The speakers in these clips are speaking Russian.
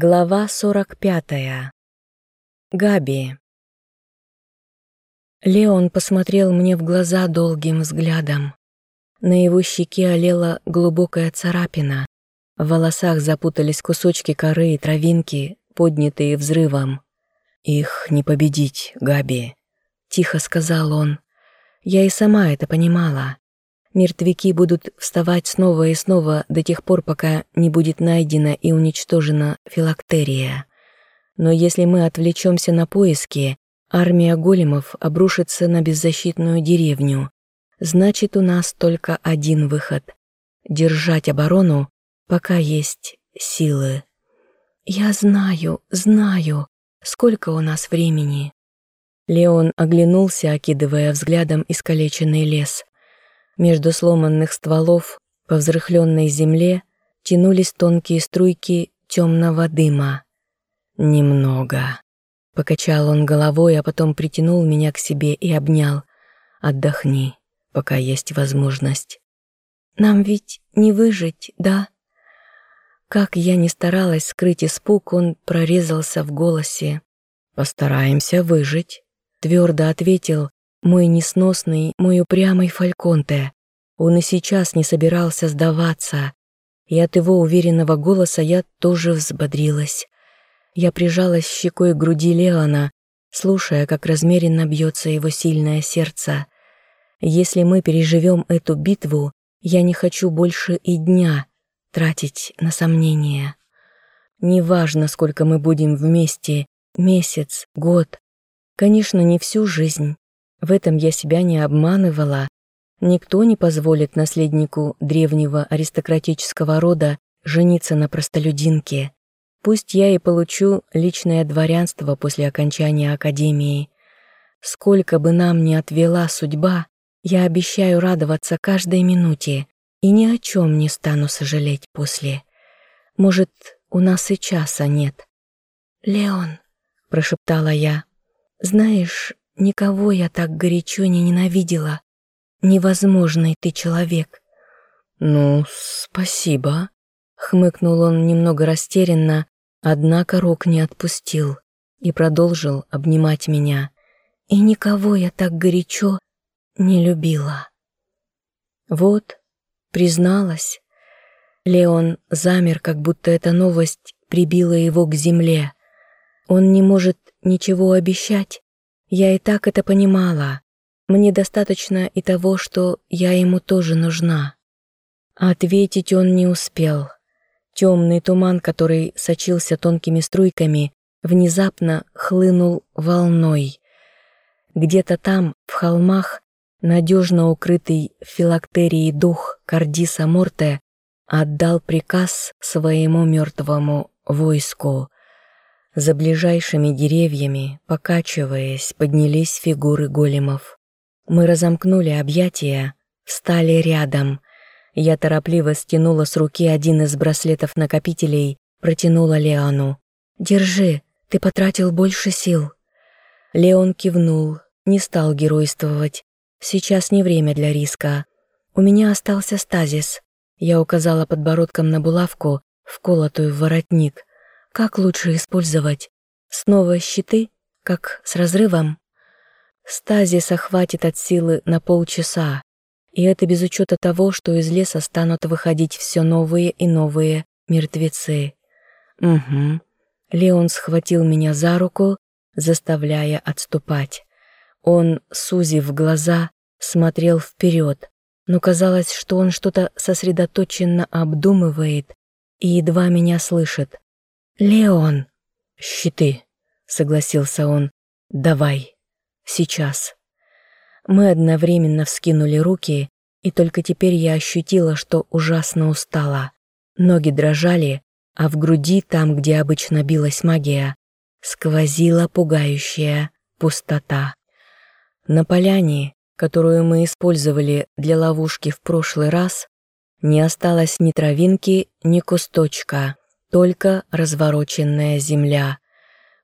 Глава 45. Габи. Леон посмотрел мне в глаза долгим взглядом. На его щеке олела глубокая царапина. В волосах запутались кусочки коры и травинки, поднятые взрывом. «Их не победить, Габи», — тихо сказал он. Я и сама это понимала. Мертвяки будут вставать снова и снова до тех пор, пока не будет найдена и уничтожена филактерия. Но если мы отвлечемся на поиски, армия големов обрушится на беззащитную деревню. Значит, у нас только один выход — держать оборону, пока есть силы. «Я знаю, знаю, сколько у нас времени». Леон оглянулся, окидывая взглядом искалеченный лес. Между сломанных стволов по взрыхленной земле тянулись тонкие струйки темного дыма. «Немного», — покачал он головой, а потом притянул меня к себе и обнял. «Отдохни, пока есть возможность». «Нам ведь не выжить, да?» Как я ни старалась скрыть испуг, он прорезался в голосе. «Постараемся выжить», — твердо ответил, мой несносный, мой упрямый Фальконте. Он и сейчас не собирался сдаваться, и от его уверенного голоса я тоже взбодрилась. Я прижалась щекой к груди Леона, слушая, как размеренно бьется его сильное сердце. Если мы переживем эту битву, я не хочу больше и дня тратить на сомнения. Неважно, сколько мы будем вместе, месяц, год, конечно, не всю жизнь, в этом я себя не обманывала. Никто не позволит наследнику древнего аристократического рода жениться на простолюдинке. Пусть я и получу личное дворянство после окончания академии. Сколько бы нам ни отвела судьба, я обещаю радоваться каждой минуте и ни о чем не стану сожалеть после. Может, у нас и часа нет. «Леон», — прошептала я, — «знаешь, Никого я так горячо не ненавидела. Невозможный ты человек. Ну, спасибо. Хмыкнул он немного растерянно, однако рук не отпустил и продолжил обнимать меня. И никого я так горячо не любила. Вот, призналась. Леон замер, как будто эта новость прибила его к земле. Он не может ничего обещать, я и так это понимала. Мне достаточно и того, что я ему тоже нужна. Ответить он не успел. Темный туман, который сочился тонкими струйками, внезапно хлынул волной. Где-то там, в холмах, надежно укрытый филактерией дух Кардиса Морте отдал приказ своему мертвому войску. За ближайшими деревьями, покачиваясь, поднялись фигуры големов. Мы разомкнули объятия, встали рядом. Я торопливо стянула с руки один из браслетов-накопителей, протянула Леону. «Держи, ты потратил больше сил». Леон кивнул, не стал геройствовать. Сейчас не время для риска. У меня остался стазис. Я указала подбородком на булавку, вколотую в воротник. Как лучше использовать? Снова щиты, как с разрывом? Стазиса хватит от силы на полчаса, и это без учета того, что из леса станут выходить все новые и новые мертвецы. Угу. Леон схватил меня за руку, заставляя отступать. Он, сузив глаза, смотрел вперед, но казалось, что он что-то сосредоточенно обдумывает и едва меня слышит. «Леон!» «Щиты!» — согласился он. «Давай! Сейчас!» Мы одновременно вскинули руки, и только теперь я ощутила, что ужасно устала. Ноги дрожали, а в груди, там, где обычно билась магия, сквозила пугающая пустота. На поляне, которую мы использовали для ловушки в прошлый раз, не осталось ни травинки, ни кусточка только развороченная земля.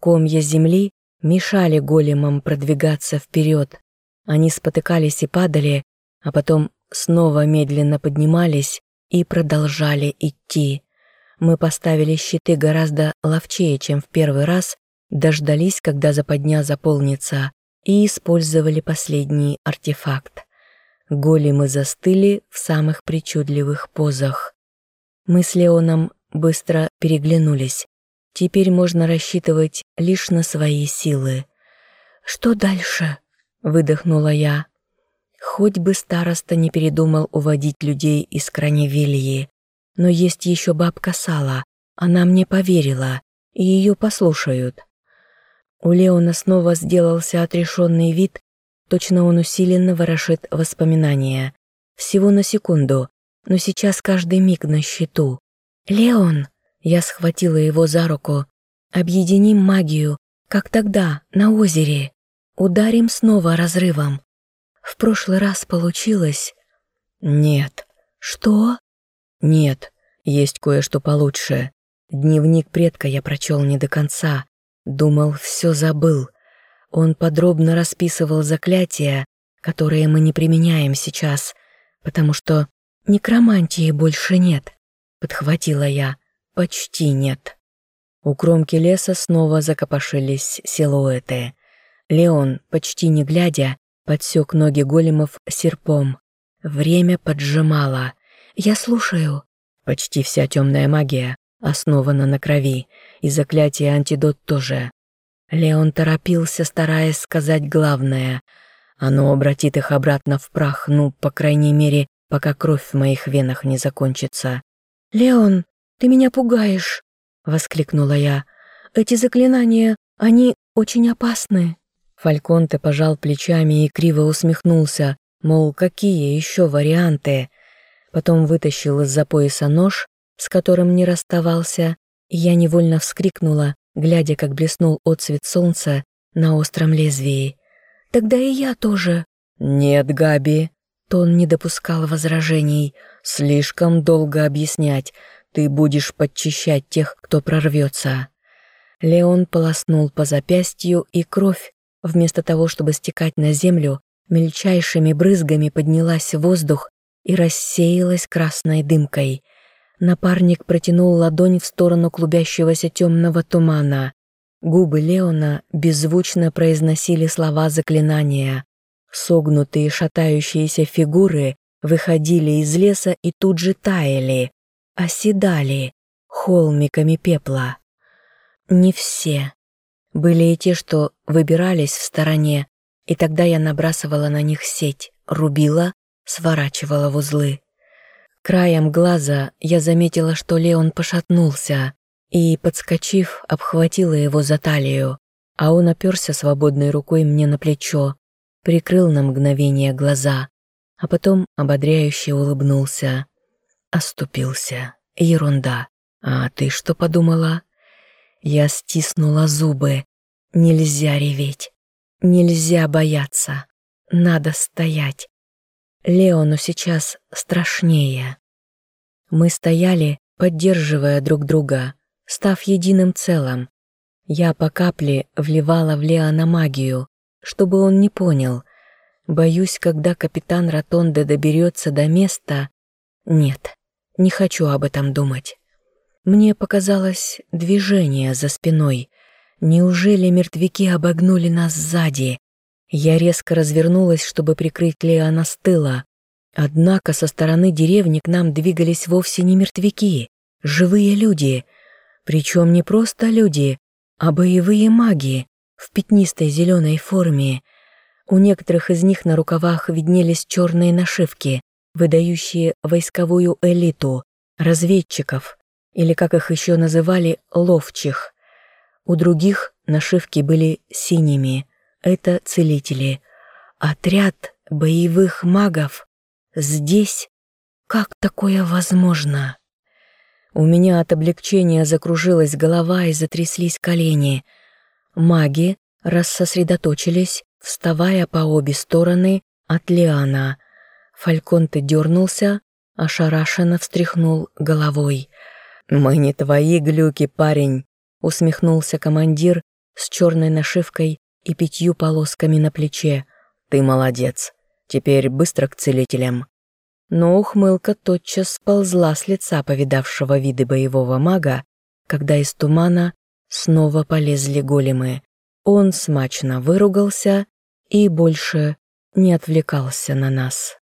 Комья земли мешали големам продвигаться вперед. Они спотыкались и падали, а потом снова медленно поднимались и продолжали идти. Мы поставили щиты гораздо ловчее, чем в первый раз, дождались, когда западня заполнится, и использовали последний артефакт. Големы застыли в самых причудливых позах. Мы с Леоном быстро переглянулись. Теперь можно рассчитывать лишь на свои силы. «Что дальше?» — выдохнула я. Хоть бы староста не передумал уводить людей из Краневильи, но есть еще бабка Сала, она мне поверила, и ее послушают. У Леона снова сделался отрешенный вид, точно он усиленно ворошит воспоминания. Всего на секунду, но сейчас каждый миг на счету. «Леон!» — я схватила его за руку. «Объединим магию, как тогда, на озере. Ударим снова разрывом. В прошлый раз получилось...» «Нет». «Что?» «Нет, есть кое-что получше. Дневник предка я прочел не до конца, Думал, все забыл. Он подробно расписывал заклятия, которые мы не применяем сейчас, потому что некромантии больше нет, подхватила я. Почти нет. У кромки леса снова закопошились силуэты. Леон, почти не глядя, подсек ноги големов серпом. Время поджимало. Я слушаю. Почти вся темная магия основана на крови, и заклятие антидот тоже. Леон торопился, стараясь сказать главное. Оно обратит их обратно в прах, ну, по крайней мере, пока кровь в моих венах не закончится. «Леон, ты меня пугаешь!» — воскликнула я. «Эти заклинания, они очень опасны». Фальконте пожал плечами и криво усмехнулся, мол, какие еще варианты. Потом вытащил из-за пояса нож, с которым не расставался, я невольно вскрикнула, глядя, как блеснул отцвет солнца на остром лезвии. «Тогда и я тоже». «Нет, Габи». Тон не допускал возражений. «Слишком долго объяснять. Ты будешь подчищать тех, кто прорвется». Леон полоснул по запястью, и кровь, вместо того, чтобы стекать на землю, мельчайшими брызгами поднялась в воздух и рассеялась красной дымкой. Напарник протянул ладонь в сторону клубящегося темного тумана. Губы Леона беззвучно произносили слова заклинания. Согнутые шатающиеся фигуры выходили из леса и тут же таяли, оседали холмиками пепла. Не все. Были и те, что выбирались в стороне, и тогда я набрасывала на них сеть, рубила, сворачивала в узлы. Краем глаза я заметила, что Леон пошатнулся и, подскочив, обхватила его за талию, а он оперся свободной рукой мне на плечо, прикрыл на мгновение глаза, а потом ободряюще улыбнулся. Оступился. Ерунда. А ты что подумала? Я стиснула зубы. Нельзя реветь. Нельзя бояться. Надо стоять. Леону сейчас страшнее. Мы стояли, поддерживая друг друга, став единым целым. Я по капле вливала в Леона магию, чтобы он не понял. Боюсь, когда капитан Ротонде доберется до места... Нет, не хочу об этом думать. Мне показалось движение за спиной. Неужели мертвяки обогнули нас сзади? Я резко развернулась, чтобы прикрыть Леона с тыла. Однако со стороны деревни к нам двигались вовсе не мертвяки, живые люди. Причем не просто люди, а боевые маги в пятнистой зеленой форме. У некоторых из них на рукавах виднелись черные нашивки, выдающие войсковую элиту, разведчиков, или, как их еще называли, ловчих. У других нашивки были синими – это целители. Отряд боевых магов здесь? Как такое возможно? У меня от облегчения закружилась голова и затряслись колени. Маги рассосредоточились, вставая по обе стороны от Лиана. Фальконте дернулся, ошарашенно встряхнул головой. «Мы не твои глюки, парень», — усмехнулся командир с черной нашивкой и пятью полосками на плече. «Ты молодец. Теперь быстро к целителям». но ухмылка тотчас сползла с лица повидавшего виды боевого мага, когда из тумана снова полезли големы. Он смачно выругался и больше не отвлекался на нас.